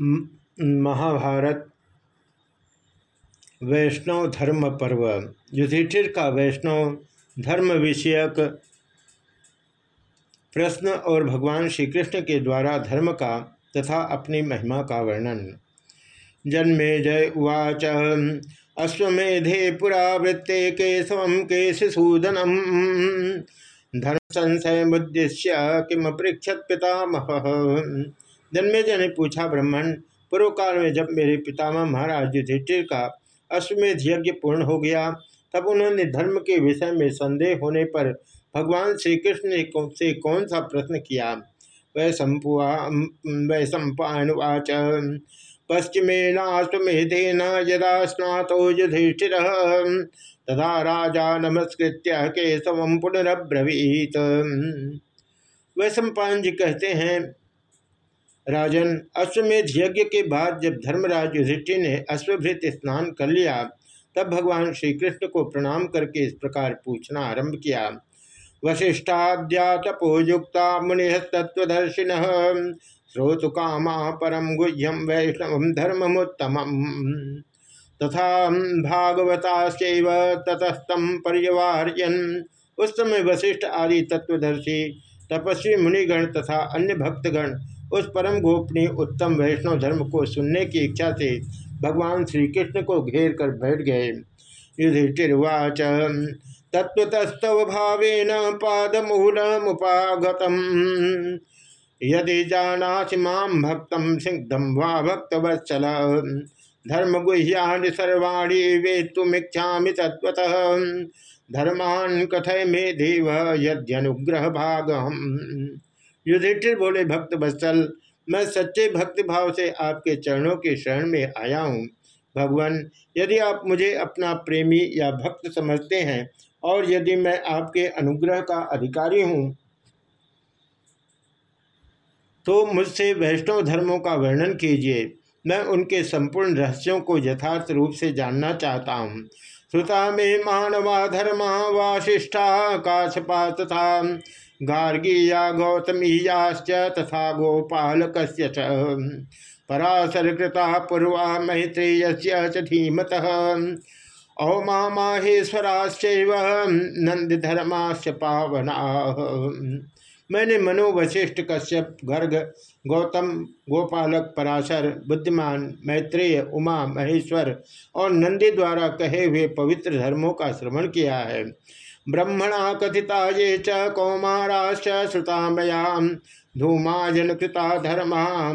महाभारत, वैष्णव धर्म पर्व। युधिष्ठिर का वैष्णव धर्म विषयक प्रश्न और भगवान श्री कृष्ण के द्वारा धर्म का तथा अपनी महिमा का वर्णन। जन्मे जय उवाच अश्वेधे पुरावृत्ते केशव केशसूदनम धर्म संशय मुद्देश्य किम पृक्षत पितामह। जन्मे ने पूछा, ब्राह्मण पूर्व काल में जब मेरे पितामह महाराज युधिष्ठिर का अश्वमेध यज्ञ पूर्ण हो गया। तब उन्होंने धर्म के विषय में संदेह होने पर भगवान श्री कृष्ण ने से कौन सा प्रश्न किया? वै संपुआ वै सम्पावाच पश्चिमेनाश्वेधेन यदा स्नातो युधिष्ठिर। तथा राजा नमस्कृत्य केशव पुनरब्रवीत। वैश्व जी कहते हैं राजन, अश्वमेध यज्ञ के बाद जब धर्मराज युधिष्ठिर ने अश्वभृत स्नान कर लिया, तब भगवान श्री कृष्ण को प्रणाम करके इस प्रकार पूछना आरंभ किया। वशिष्ठाद्या तपोयुक्ता मुनि तत्वदर्शिन श्रोतु कामा परम गुह्यम वैष्णव धर्ममुत्तम तथा भागवता ततस्तम पर्यवार्यन। उस समय वशिष्ठ आदि तत्वदर्शी तपस्वी मुनिगण तथा अन्य भक्तगण उस परम गोपनीय उत्तम वैष्णव धर्म को सुनने की इच्छा से भगवान श्री कृष्ण को घेर कर बैठ गए। युधिष्ठिर्वाच तत्वतस्तव भावेन मुगत यदि जानासि माम भक्तम सिद्धम वा भक्तवत्सल धर्म गुह्यानि सर्वाणी वेत्तुमीक्षा तत्वतः धर्मान कथय मे देव यद्यनुग्रह भाग युधिष्ठिर बोले, भक्त बत्सल, मैं सच्चे भक्ति भाव से आपके चरणों के शरण में आया हूँ। भगवान, यदि आप मुझे अपना प्रेमी या भक्त समझते हैं, और यदि मैं आपके अनुग्रह का अधिकारी हूँ तो मुझसे वैष्णव धर्मों का वर्णन कीजिए। मैं उनके संपूर्ण रहस्यों को यथार्थ रूप से जानना चाहता हूँ। श्रुता में मानवा धर्मा वाशिष्ठा काशपा तथा गार्गीया गौतमीयाश्च तथा गोपालक पराशर कृता पूर्वा मैत्रेय से धीमत। औमा माहेश्वराश्चैव नंदधर्माश्च पावना। मैंने मनो वशिष्ठ कश्यप, गर्ग, गौतम, गोपालक, पराशर, बुद्धिमान, मैत्रेय, उमा, महेश्वर और नंदी द्वारा कहे हुए पवित्र धर्मों का श्रवण किया है। ब्रह्मणा कथिता ये च कौमाराश्च श्रुता मया धूमाजन कृता धर्मा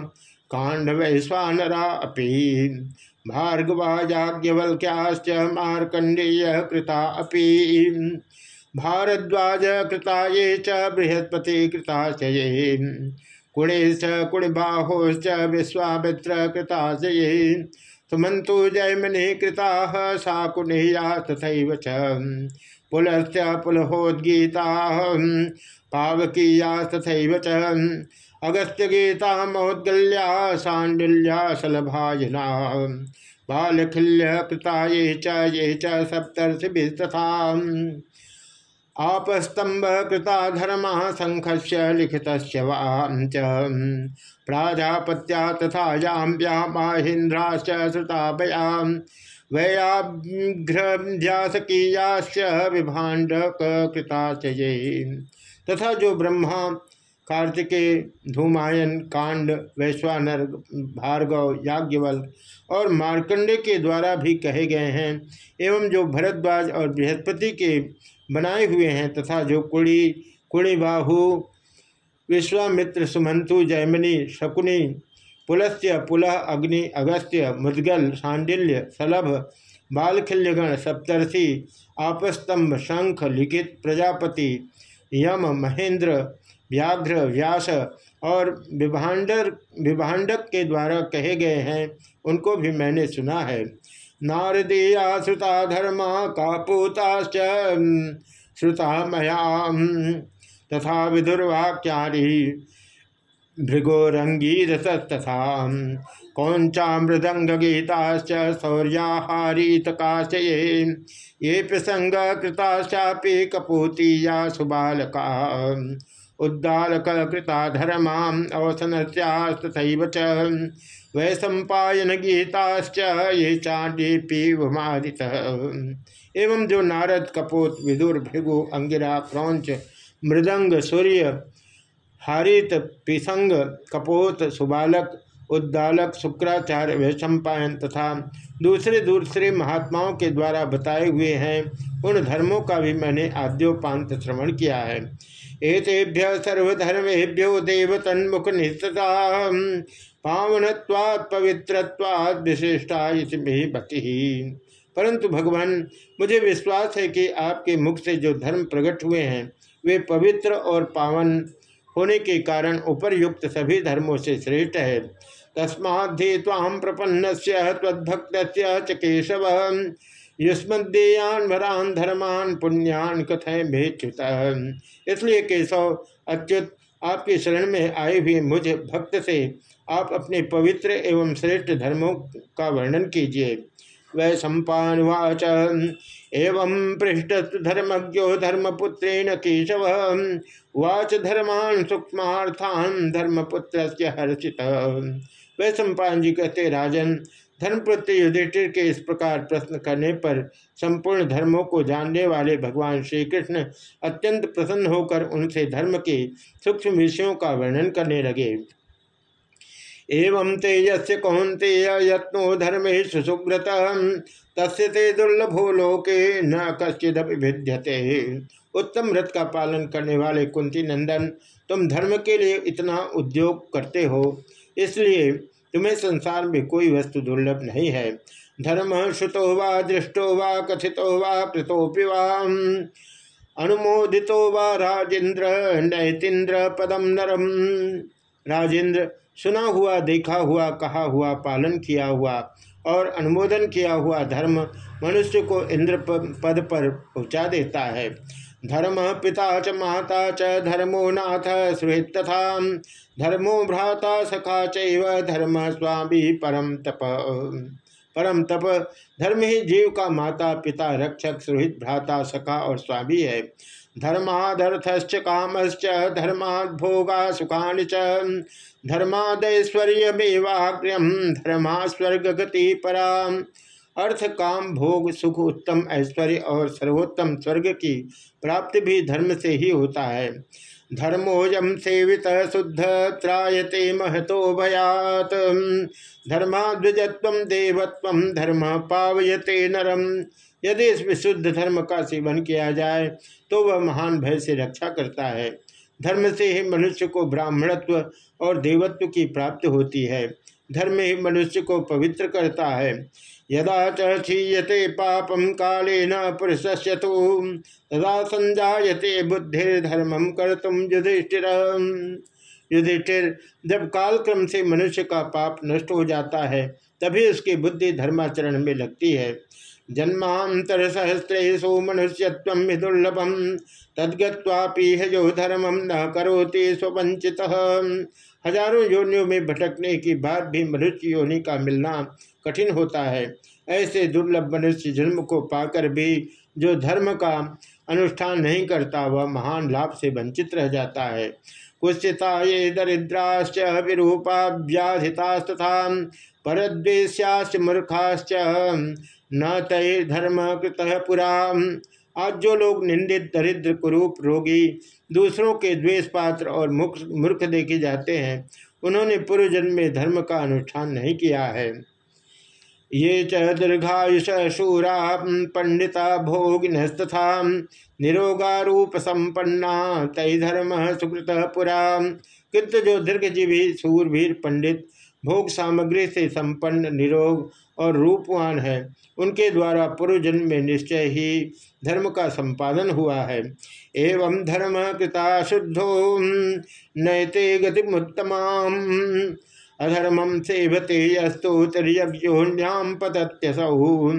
कांड वैश्वानरा अपि। भार्गवाजाज्ञवल्क्याश्च मार्कंडेय कृता अपि। भारद्वाज कृता ये च बृहस्पति कृता ये। कुणेश कुणबाहोश्च विश्वामित्र कृता ये। सुमंतु जयमनि कृता साकुनेया तथा पुलश्च पुलहोद्गीता, पावकीया तथा च। अगस्त्य गीता मौद्गल्या सांडिल्या सलभाजना बालखिल्य कृता ये च ये च सप्तर्षिभिस्तथा। आपस्तंभ कृता धर्म शंख से लिखित प्राजापत्या तथा याम्या माहिंद्राश्च श्रुताभयाम वैयाघ्रभ्यासकीयाश्च विभाण्डक तथा जो ब्रह्मा कार्तिकेय धूमायन, कांड, वैश्वानर, भार्गव, याज्ञवल और मार्कंडे के द्वारा भी कहे गए हैं, एवं जो भरद्वाज और बृहस्पति के बनाए हुए हैं तथा जो कुड़ी, कुणिबाहु, विश्वामित्र सुमंतु, जैमिनी, शकुनी पुलस्त्य पुलह, अग्नि, अगस्त्य, मुद्गल, सांडिल्य, सलभ, बालखिल्यगण, सप्तर्षि, आपस्तंभ, शंख, लिखित प्रजापति, यम, महेंद्र व्याघ्र, व्यास और विभाडर, विभाडक के द्वारा कहे गए हैं, उनको भी मैंने सुना है। नारदीया श्रुता धर्मा कापूताश्च श्रुता मया तथा विदुर्वाक्या भृगोरंगीरसस्तथा कौंचा मृदंग गीताश्च शौर्याहारीतकाशये ये प्रसंग कृताश्चापि कपूतीया सुबालका उद्दालक कृता धर्मा अवसन च वै सम्पायन गीताश्च ये चांडी एवं जो नारद कपोत विदुर भृगु अंगिरा क्रौच मृदंग सूर्य हारित पिसंग कपोत सुबालक उद्दालक शुक्राचार्य वैशंपायन तथा दूसरे दूसरे महात्माओं के द्वारा बताए हुए हैं, उन धर्मों का भी मैंने आद्योपांत श्रवण किया है। एतेभ्य सर्वधर्मेभ्यो देव तन्मुख निस्तता पावनत्वात् पवित्रत्वात् विशिष्टा इसमें बति परंतु भगवान, मुझे विश्वास है कि आपके मुख से जो धर्म प्रकट हुए हैं, वे पवित्र और पावन होने के कारण उपरयुक्त सभी धर्मों से श्रेष्ठ है। तस्माद्धि ताम प्रपन्न तद्भक्त च केशव युष्मदेयान वरान धर्मान पुण्यान कथय भेच्युत इसलिए केशव, अच्युत, आपकी शरण में आए हुए मुझ भक्त से आप अपने पवित्र एवं श्रेष्ठ धर्मों का वर्णन कीजिए। वै सम्पावाच एवं पृष्ठस्तु धर्मज्ञो धर्मपुत्रेण केशव, वाच धर्मान सूक्ष्मार्थान धर्मपुत्र हर्षित। वै सम्पान जी कहते, राजन धर्मपुत्र युधिष्ठिर के इस प्रकार प्रश्न करने पर संपूर्ण धर्मों को जानने वाले भगवान श्री कृष्ण अत्यंत प्रसन्न होकर उनसे धर्म के सूक्ष्म विषयों का वर्णन करने लगे। एवं ते यस्य कौंते यत्नो धर्मे सुसुव्रत तस्य ते दुर्लभो लोके न कश्चिदपि भिद्यते उत्तम व्रत का पालन करने वाले कुंती नंदन, तुम धर्म के लिए इतना उद्योग करते हो, इसलिए तुम्हें संसार में कोई वस्तु दुर्लभ नहीं है। धर्म श्रुतो वा, दृष्टो वा, कथितो वा कृतोपि वा। अनुमोदितो वा राजेंद्र नैतिन्द्र पदम नरम राजेंद्र सुना हुआ, देखा हुआ, कहा हुआ, पालन किया हुआ और अनुमोदन किया हुआ धर्म मनुष्य को इंद्र पद पर पहुँचा देता है। धर्म पिता च, माता च, धर्मो नाथ सुहृत तथा धर्मो भ्राता सखा चैव धर्म स्वामी परम तप। परम तप, धर्म ही जीव का माता, पिता, रक्षक सुहित भ्राता, सखा और स्वामी है। धर्मादर्थश्च कामश्च, धर्माद भोगा सुखानि च। धर्मादैश्वर्यमेवाग्र्यम धर्मा स्वर्ग गति परा। अर्थ, काम, भोग, सुख, उत्तम ऐश्वर्य और सर्वोत्तम स्वर्ग की प्राप्ति भी धर्म से ही होता है। धर्मोजम सेवित शुद्ध त्रायते महतो भयात। धर्माद्विजत्व देवत्व धर्म पावयते नरम। यदि इस विशुद्ध धर्म का सेवन किया जाए तो वह महान भय से रक्षा करता है। धर्म से ही मनुष्य को ब्राह्मणत्व और देवत्व की प्राप्ति होती है। धर्म ही मनुष्य को पवित्र करता है। यदा चीयते पापम काले न पुरुष तो तदा संजायते बुद्धिर्धर्मम कर तुम युधिष्ठिर। युधिष्ठिर, जब कालक्रम से मनुष्य का पाप नष्ट हो जाता है, तभी उसकी बुद्धि धर्माचरण में लगती है। जन्मांतर सहस्रेशु मनुष्यत्व दुर्लभम तदगत्वापि जो धर्मम न करोति स्वपंचित हज़ारों योनियों में भटकने की बात भी मनुष्य योनि का मिलना कठिन होता है। ऐसे दुर्लभ मनुष्य जन्म को पाकर भी जो धर्म का अनुष्ठान नहीं करता, वह महान लाभ से वंचित रह जाता है। कुश्चिता ये दरिद्राश्च विरूपा व्याधितास्तथा परद्वेश्याश्च मूर्खाश्च न तय धर्म कृत पुरा। आज जो लोग निंदित, दरिद्र, कुरूप, रोगी, दूसरों के द्वेष पात्र और मूर्ख देखे जाते हैं, उन्होंने पूर्व जन्म में धर्म का अनुष्ठान नहीं किया है। ये च दीर्घायुष शूरा पंडिता भोगिनस्तथा निरोगारूप संपन्ना तय धर्म सुकृत पुरा। किंतु जो दीर्घजीवी सूरवीर पंडित भोग सामग्री से संपन्न, निरोग और रूपवान है, उनके द्वारा पूर्व जन्म में निश्चय ही धर्म का संपादन हुआ है। एवं धर्म कृता शुद्धो नैते गतिमुत्तमा अधर्मम सेवते यस्तु तिर्योन्याम पतत्यसौ।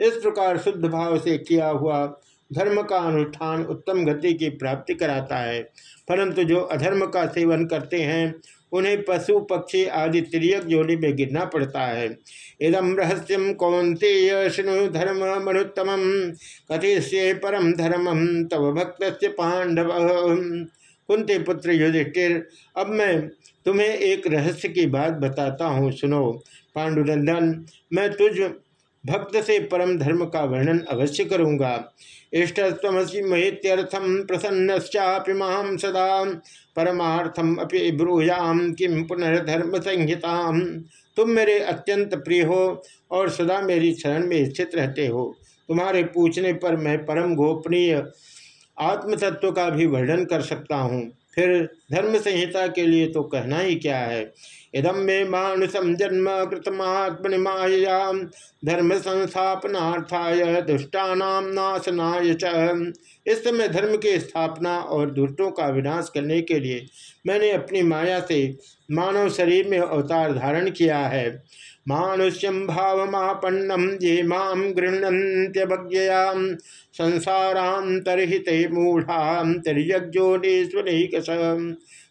इस प्रकार शुद्ध भाव से किया हुआ धर्म का अनुष्ठान उत्तम गति की प्राप्ति कराता है। परंतु जो अधर्म का सेवन करते हैं, उन्हें पशु, पक्षी आदि तिरक जोड़ी में गिरना पड़ता है। इदम रहस्यम कौंते शुणु धर्म मनुत्तम, कथिष्ये परम धर्मम तव भक्त पांडव। कुंते पुत्र युधिष्ठिर, अब मैं तुम्हें एक रहस्य की बात बताता हूँ, सुनो। पांडुनंदन मैं तुझ भक्त से परम धर्म का वर्णन अवश्य करूँगा। इष्टस्तमसी महेत्यर्थम प्रसन्नश्चापि माम सदा। परमार्थम अपि ब्रूयाम किम पुनर्धर्म संहिता तुम मेरे अत्यंत प्रिय हो और सदा मेरी शरण में स्थित रहते हो। तुम्हारे पूछने पर मैं परम गोपनीय आत्मतत्व का भी वर्णन कर सकता हूँ। फिर धर्म संहिता के लिए तो कहना ही क्या है? इदम मे मानुषम जन्म कृतमात्मनि माया धर्म संस्थापनार्थाय दुष्टानाम नाशनाय च। इस समय धर्म की स्थापना और दुष्टों का विनाश करने के लिए मैंने अपनी माया से मानव शरीर में अवतार धारण किया है। मानुष्यम भावमापन्नम ये माम गृहण्यवज्ञया संसारांतरहित मूढ़ांतर्यज्ञोनेश्वरिक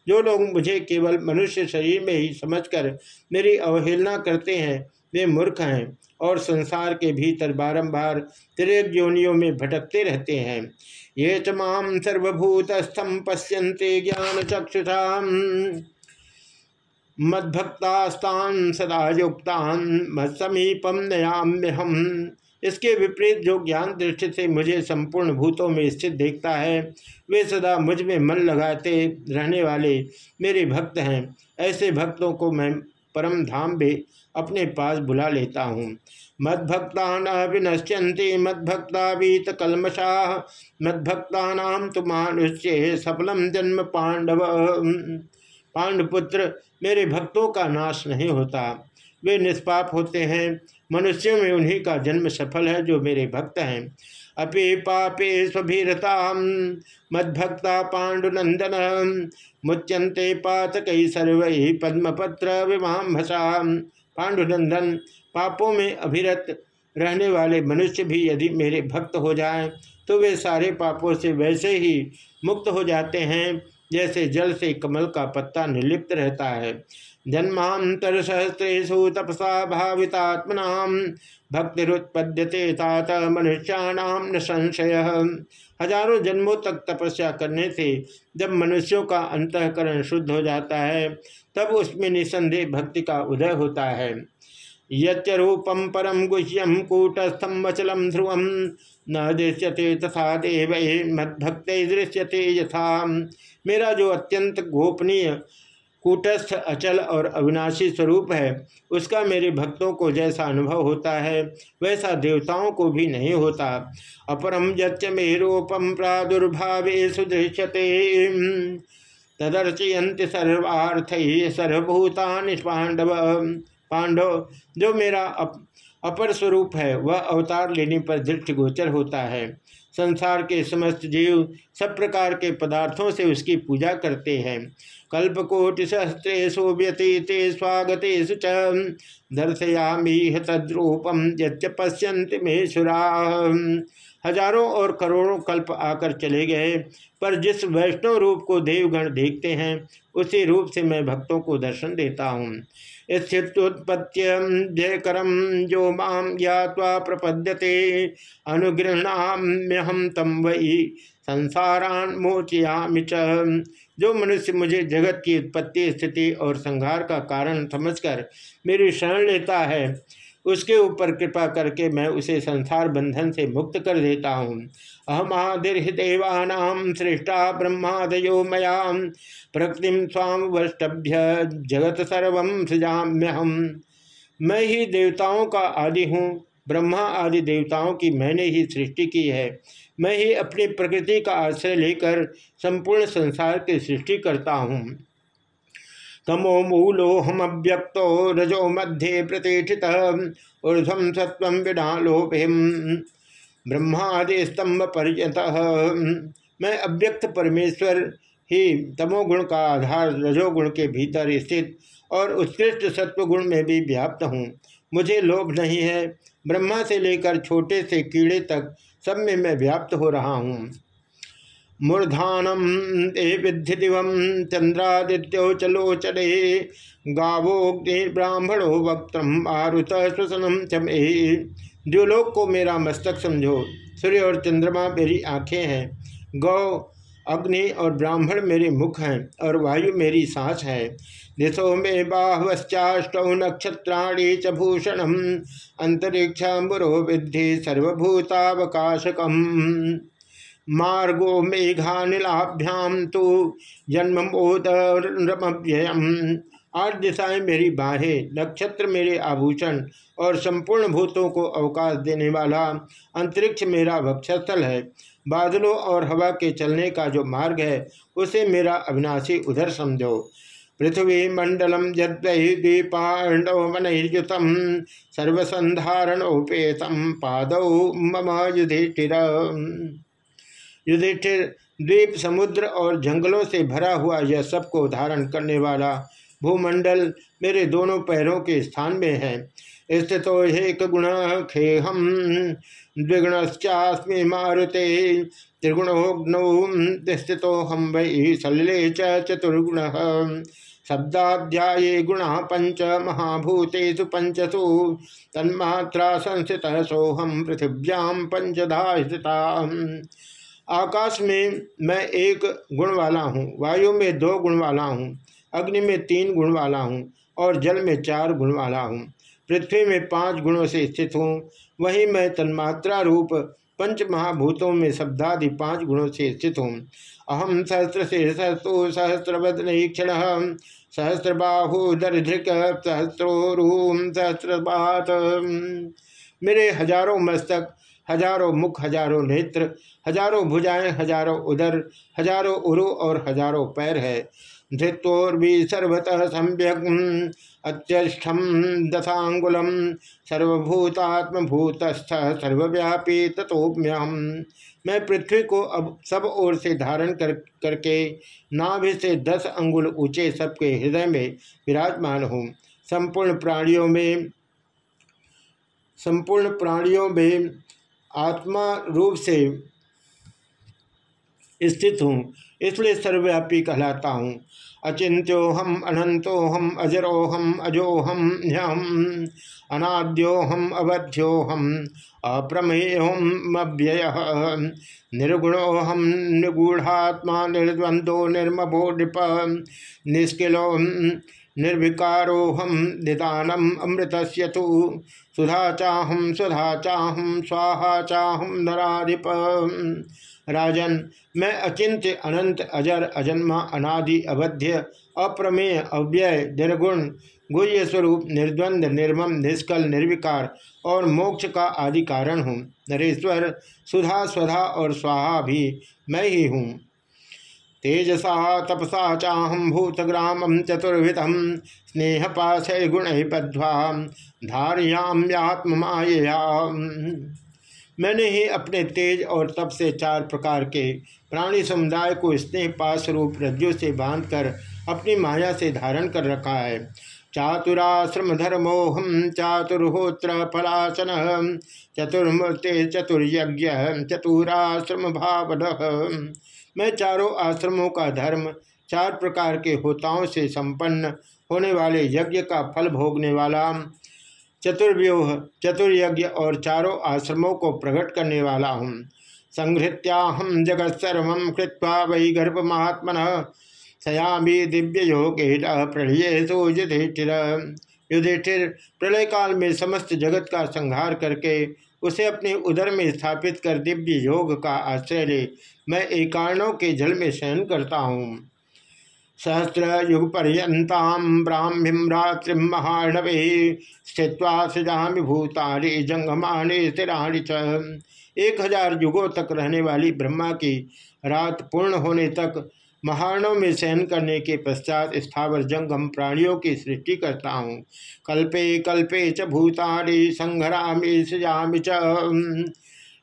जो लोग मुझे केवल मनुष्य शरीर में ही समझकर मेरी अवहेलना करते हैं, वे मूर्ख हैं और संसार के भीतर बारंबार त्रिक योनियों में भटकते रहते हैं। ये तमाम सर्वभूतस्थम पश्यन्ते ज्ञान चक्षुषा मद्भक्तास्तान सदा युक्तान मत समीपम नयाम्य हम इसके विपरीत जो ज्ञान दृष्टि से मुझे संपूर्ण भूतों में स्थित देखता है, वे सदा मुझमें मन लगाते रहने वाले मेरे भक्त हैं। ऐसे भक्तों को मैं परम धाम भी अपने पास बुला लेता हूँ। मद्भक्ता न विनश्यंती मद्भक्ता बीत कलमशा मद्भक्ता नाम तो मानुष्य सफलम जन्म पांडव। पांडपुत्र मेरे भक्तों का नाश नहीं होता। वे निष्पाप होते हैं। मनुष्यों में उन्हीं का जन्म सफल है जो मेरे भक्त हैं। अपे पापे स्वभीरता। मद्भक्ता पांडुनंदन। मुच्यंते पातक सर्व पद्मपत्र विमाभसा। पांडुनंदन, पापों में अभिरत रहने वाले मनुष्य भी यदि मेरे भक्त हो जाएँ तो वे सारे पापों से वैसे ही मुक्त हो जाते हैं। जैसे जल से कमल का पत्ता निर्लिप्त रहता है। जन्मांतर सहस्रेशु तपसा भावितात्मना भक्तिरुत्पद्यते तात मनुष्याणाम न संशय। हज़ारों जन्मों तक तपस्या करने से जब मनुष्यों का अंतकरण शुद्ध हो जाता है, तब उसमें निसंदेह भक्ति का उदय होता है। यरूपम परम गुह्यम कूटस्थम वचलम ध्रुवम न दृश्यते तथा देव मद्भक्त दृश्यते यथा। मेरा जो अत्यंत गोपनीय कूटस्थ, अचल और अविनाशी स्वरूप है, उसका मेरे भक्तों को जैसा अनुभव होता है, वैसा देवताओं को भी नहीं होता। अपरम यच्च मे रूपम प्रादुर्भावे सुदृश्यते। तदर्चयंत सर्वार्थ सर्वभूतान पांडव पांडव जो मेरा अप, अपर स्वरूप है वह अवतार लेने पर दृष्टिगोचर होता है। संसार के समस्त जीव सब प्रकार के पदार्थों से उसकी पूजा करते हैं। कल्पकोटि व्यतीते स्वागतेशु च। दर्शयामी तद्रूपम यच्च मेशुरा हज़ारों और करोड़ों कल्प आकर चले गए। पर जिस वैष्णव रूप को देवगण देखते हैं, उसी रूप से मैं भक्तों को दर्शन देता हूँ। स्थितोत्पत्य जयकरम जो माम ज्ञावा प्रपद्यते अनुगृहणाम्यहम तम वही संसारान मोचयामि जो मनुष्य मुझे जगत की उत्पत्ति, स्थिति और संहार का कारण समझकर मेरी शरण लेता है उसके ऊपर कृपा करके मैं उसे संसार बंधन से मुक्त कर देता हूँ। अहमादिर्देवानाम श्रेष्ठा ब्रह्मादयो मया, प्रकृति स्वाम वष्टभ्य जगत सर्व सृजाम्यहम। मैं ही देवताओं का आदि हूँ, ब्रह्मा आदि देवताओं की मैंने ही सृष्टि की है। मैं ही अपनी प्रकृति का आश्रय लेकर संपूर्ण संसार की सृष्टि करता हूँ। तमो मूलो हम रजो मध्य प्रतिष्ठित। ऊर्धम सत्व विडालोभिम ब्रह्मादि स्तंभ पर्यत। मैं अव्यक्त परमेश्वर ही तमोगुण का आधार रजोगुण के भीतर स्थित और उत्कृष्ट सत्वगुण में भी व्याप्त हूँ। मुझे लोभ नहीं है। ब्रह्मा से लेकर छोटे से कीड़े तक सब में मैं व्याप्त हो रहा हूँ। मूर्धानम ते विद्धि दिव चंद्रादित्यो चलोचले गावोग्निर्ब्राह्मणो वक्त आरुत श्वसनम चमे। द्युलोक को मेरा मस्तक समझो। सूर्य और चंद्रमा मेरी आँखें हैं। गौ, अग्नि और ब्राह्मण मेरे मुख हैं और वायु मेरी सांस है। दिशो में बाहवश्चाष्ट नक्षत्राणी च भूषणम। अंतरिक्ष मुरो विद्धि सर्वभूतावकाशकम। मार्गो मेघानिलाभ्याम तो जन्मोदरमव्ययम आठ दिशाएँ मेरी बाहें, नक्षत्र मेरे आभूषण और संपूर्ण भूतों को अवकाश देने वाला अंतरिक्ष मेरा वक्षस्थल है। बादलों और हवा के चलने का जो मार्ग है, उसे मेरा अविनाशी उधर समझो। पृथ्वी मंडलम यद्वैदीपाण्डवनयुतम सर्वसंधारणोपेतम पाद मम युधिष्ठिर युधिष्ठिर द्वीप, समुद्र और जंगलों से भरा हुआ यह सबको धारण करने वाला भूमंडल मेरे दोनों पैरों के स्थान में है। स्थितो एक गुण खेहम द्विगुणश्चास्मि मारुते त्रिगुणोग्नौ स्थितो हम वै सलिले चतुर्गुण। शब्दाध्याये गुणा पंच महाभूतेषु पंचसु तन्मात्रा संस्थित सोहम पृथिव्याम पंचधा स्थिता। आकाश में मैं एक गुण वाला हूँ, वायु में दो गुण वाला हूँ, अग्नि में तीन गुण वाला हूँ और जल में चार गुण वाला हूँ। पृथ्वी में पाँच गुणों से स्थित हूँ, वहीं मैं तन्मात्रा रूप पंच महाभूतों में शब्दादि पाँच गुणों से स्थित हूँ। अहम सहस्त्र सहस्र शीर्षस्तु सहस्रवदन क्षण दरिद्रिक सहस्रोरूम सहस्रबात। मेरे हज़ारों मस्तक हज़ारों मुख, हज़ारों नेत्र, हज़ारों भुजाएँ, हज़ारों उदर, हज़ारों उरु और हज़ारों पैर है। धृत्वोर्वी सर्वतः सम्यक अत्यष्ठम दशांगुलम सर्वभूतात्मभूतस्थ, सर्वव्यापी तथोम्यहम मैं पृथ्वी को अब सब ओर से धारण कर, करके नाभि से दस अंगुल ऊँचे सबके हृदय में विराजमान हूँ। संपूर्ण प्राणियों में, संपूर्ण प्राणियों में आत्मा रूप से स्थित हूँ, इसलिए सर्वव्यापी कहलाता हूँ। अचिंत्योहम अनंतोहम अजरोहम अजोहम ह्यम अनाद्योहम अवध्योहम अप्रमेयोहम अव्यय निर्गुणोहम निगूढ़ात्मा निर्द्वंदो निर्मभो नृप निष्किलो निर्विकारोहम निदानम अमृत से तो। सुधा चाहम सुधा चाहम स्वाहा चाहम नराधिप। राजन, मैं अचिंत्य अनंत अजर अजन्मा अनादि अवध्य अप्रमेय अव्यय, निर्गुण गुह्य स्वरूप निर्द्वंद, निर्मम, निष्कल, निर्विकार और मोक्ष का आदि कारण हूँ। नरेश्वर, सुधा, स्वधा और स्वाहा भी मैं ही हूँ। तेजसा तपसा चाहम भूतग्रामम चतुर्विधम स्नेह पाशय गुण बद्वा धारियाम्यात्म माया मैंने ही अपने तेज और तप से चार प्रकार के प्राणी समुदाय को स्नेह पास रूप रज्जु से बांधकर अपनी माया से धारण कर रखा है। चातुराश्रम धर्मोहम चातुर्होत्र फलासन, चतुर्मूर्ति चतुर्यज्ञ चतुराश्रम भाव मैं चारों आश्रमों का धर्म, चार प्रकार के होताओं से संपन्न होने वाले यज्ञ का फल भोगने वाला, चतुर्व्यूह, चतुर्यज्ञ और चारों आश्रमों को प्रकट करने वाला हूँ। संहृत्याहम जगत सर्व कृत्वा वही गर्भ महात्मन सयामी दिव्य योग प्रणय सो युधिष्ठिर युधिष्ठिर प्रलय काल में समस्त जगत का संहार करके उसे अपने उदर में स्थापित कर दिव्य योग का आश्रय ले मैं एकाणों के जल में शयन करता हूँ। सहस्र युग पर्यंताम ब्राह्मीम रात्रि महाणवे स्थित्वा सजामि भूतानि जंगमाने स्थिराणि च। एक हज़ार युगों तक रहने वाली ब्रह्मा की रात पूर्ण होने तक महारणों में सहन करने के पश्चात स्थावर जंगम प्राणियों की सृष्टि करता हूँ। कल्पे कल्पे च भूतानि संघरामि सजामि च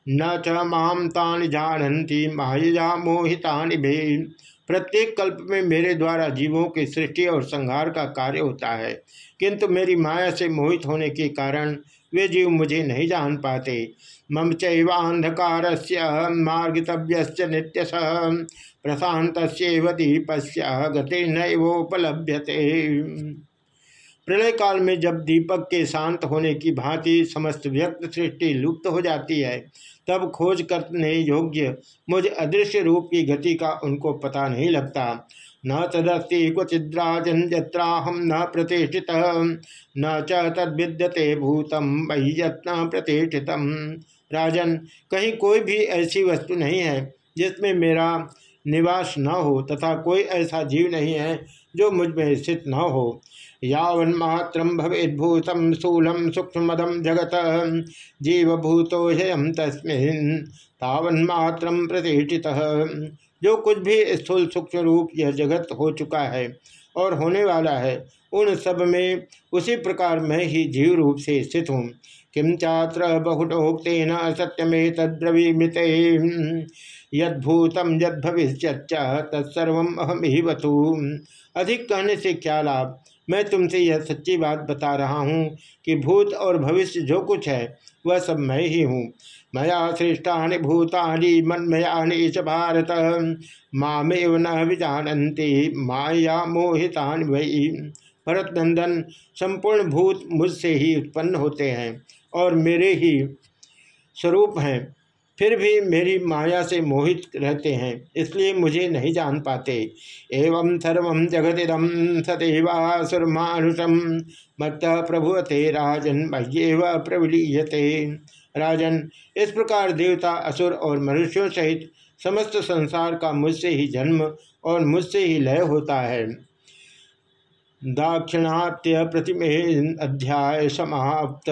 न च माम तानि जानती माया मोहितानि भे प्रत्येक कल्प में मेरे द्वारा जीवों की सृष्टि और संहार का कार्य होता है, किंतु मेरी माया से मोहित होने के कारण वे जीव मुझे नहीं जान पाते। मम चैवांधकार से मार्गितव्य नित्य प्रशांत दीपस्य, गति नैवोपलभ्यते। प्रलय काल में जब दीपक के शांत होने की भांति समस्त व्यक्त सृष्टि लुप्त हो जाती है, तब खोज करने योग्य मुझ अदृश्य रूप की गति का उनको पता नहीं लगता। न तदस्ति क्वचिद्राजन न प्रतिष्ठित, न च तद्विद्यते भूतम वही यत्न प्रतिष्ठित। राजन, कहीं कोई भी ऐसी वस्तु नहीं है जिसमें मेरा निवास न हो तथा कोई ऐसा जीव नहीं है जो मुझमें स्थित न हो। यावन्मात्र भवेद्भूतम स्थूलम सूक्ष्मदम जगत, जीवभूतो हम तस्मिन तावन्मात्र प्रतिष्ठित। जो कुछ भी स्थूल सूक्ष्म रूप यह जगत हो चुका है और होने वाला है, उन सब में उसी प्रकार मैं ही जीव रूप से स्थित हूँ। किम चात्र बहुटोक्न सत्यमे तद्रवीमृत यदूतम यद भविष्य तत्सर्व अहम ही वतु। अधिक कहने से क्या लाभ? मैं तुमसे यह सच्ची बात बता रहा हूँ कि भूत और भविष्य जो कुछ है, वह सब मैं ही हूँ। मया सृष्टानि भूतानि, मन्मयानि च भारत। मामेव न विजानती माया मोहितानि वही भरत नंदन संपूर्ण भूत मुझसे ही उत्पन्न होते हैं और मेरे ही स्वरूप हैं। फिर भी मेरी माया से मोहित रहते हैं, इसलिए मुझे नहीं जान पाते। एवं सर्व जगदिदम सदैवासुरमानुषम मत प्रभुवते राजन मह्यव प्रविलीयते राजन। इस प्रकार देवता, असुर और मनुष्यों सहित समस्त संसार का मुझसे ही जन्म और मुझसे ही लय होता है। दाक्षिणात्य प्रतिमे अध्याय समाप्त।